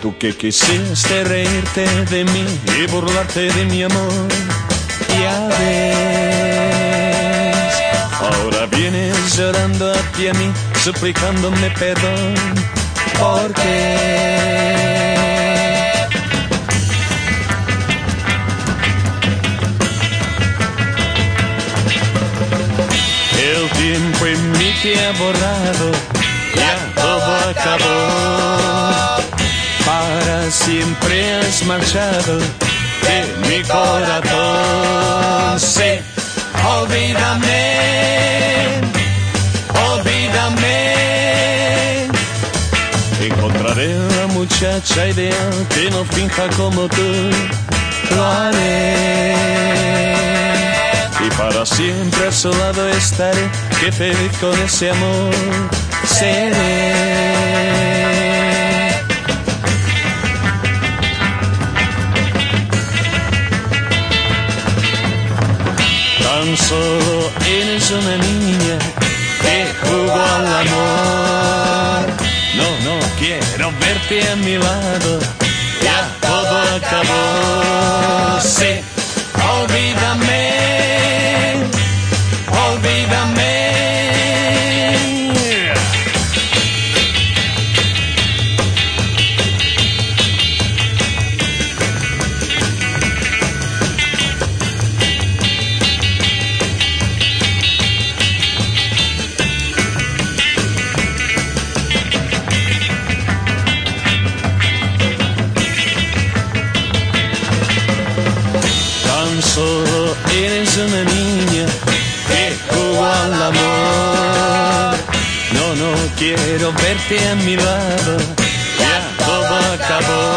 Tú que quisiste reírte de mí y burlarte de mi amor, ya ves. Ahora vienes llorando hacia mí, suplicándome perdón. ¿Por qué? El tiempo en mí te ha borrado, ya todo acabó. Para siempre has marchado de mi corazón. Sí, olvídame, olvídame. Encontraré la muchacha ideal que no finja como tú. Lo haré para siempre a su lado estaré, que feliz con ese amor seré. Tan solo eres una niña que jugó al amor. No, no quiero verte a mi lado, ya todo acabó. Solo eres una niña que jugó al amor. No, no quiero verte a mi lado, ya todo acabó.